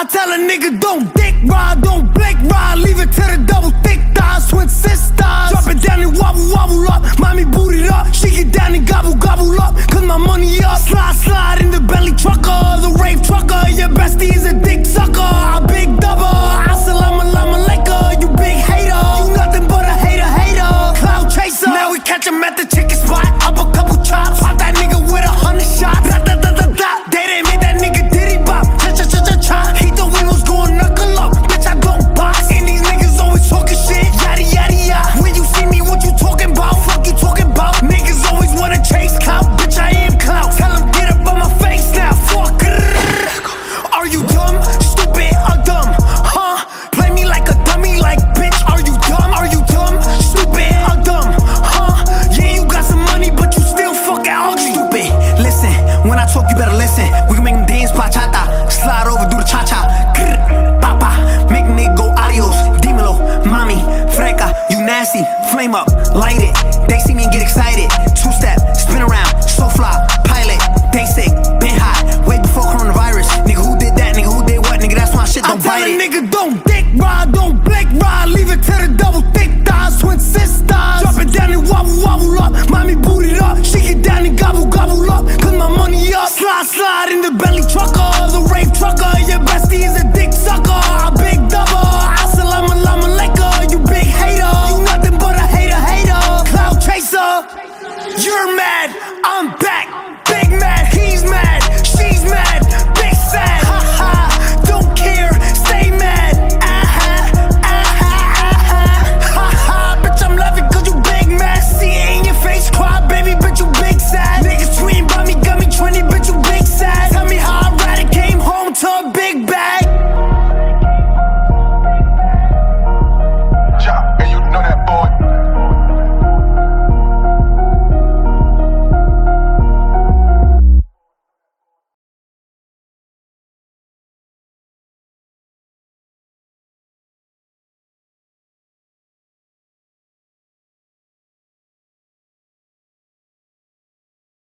I tell a nigga don't dick ride, don't blink ride, leave it to the double thick thighs, twin sisters. Drop it down and wobble wobble up, mommy boot it up, she get down and gobble gobble up, cause my money up. Slide slide in the belly trucker, the rave trucker, your bestie talk, you better listen. We can make them dance bachata, slide over, do the cha cha. Papa, make nigga go adios. Dímelo, mommy, freca, you nasty. Flame up, light it. They see me and get excited. Two step, spin around, so fly, pilot, basic, been hot, way before coronavirus. Nigga, who did that? Nigga, who did what? Nigga, that's my shit. Don't bite it. nigga, don't dick ride. In the belly trucker, the rape trucker. Your bestie is a dick sucker. A big double. Assalamu alaikum, you big hater. You nothing but a hater, hater. Cloud chaser, you're mad. I'm back. Big mad, he's mad, she's mad.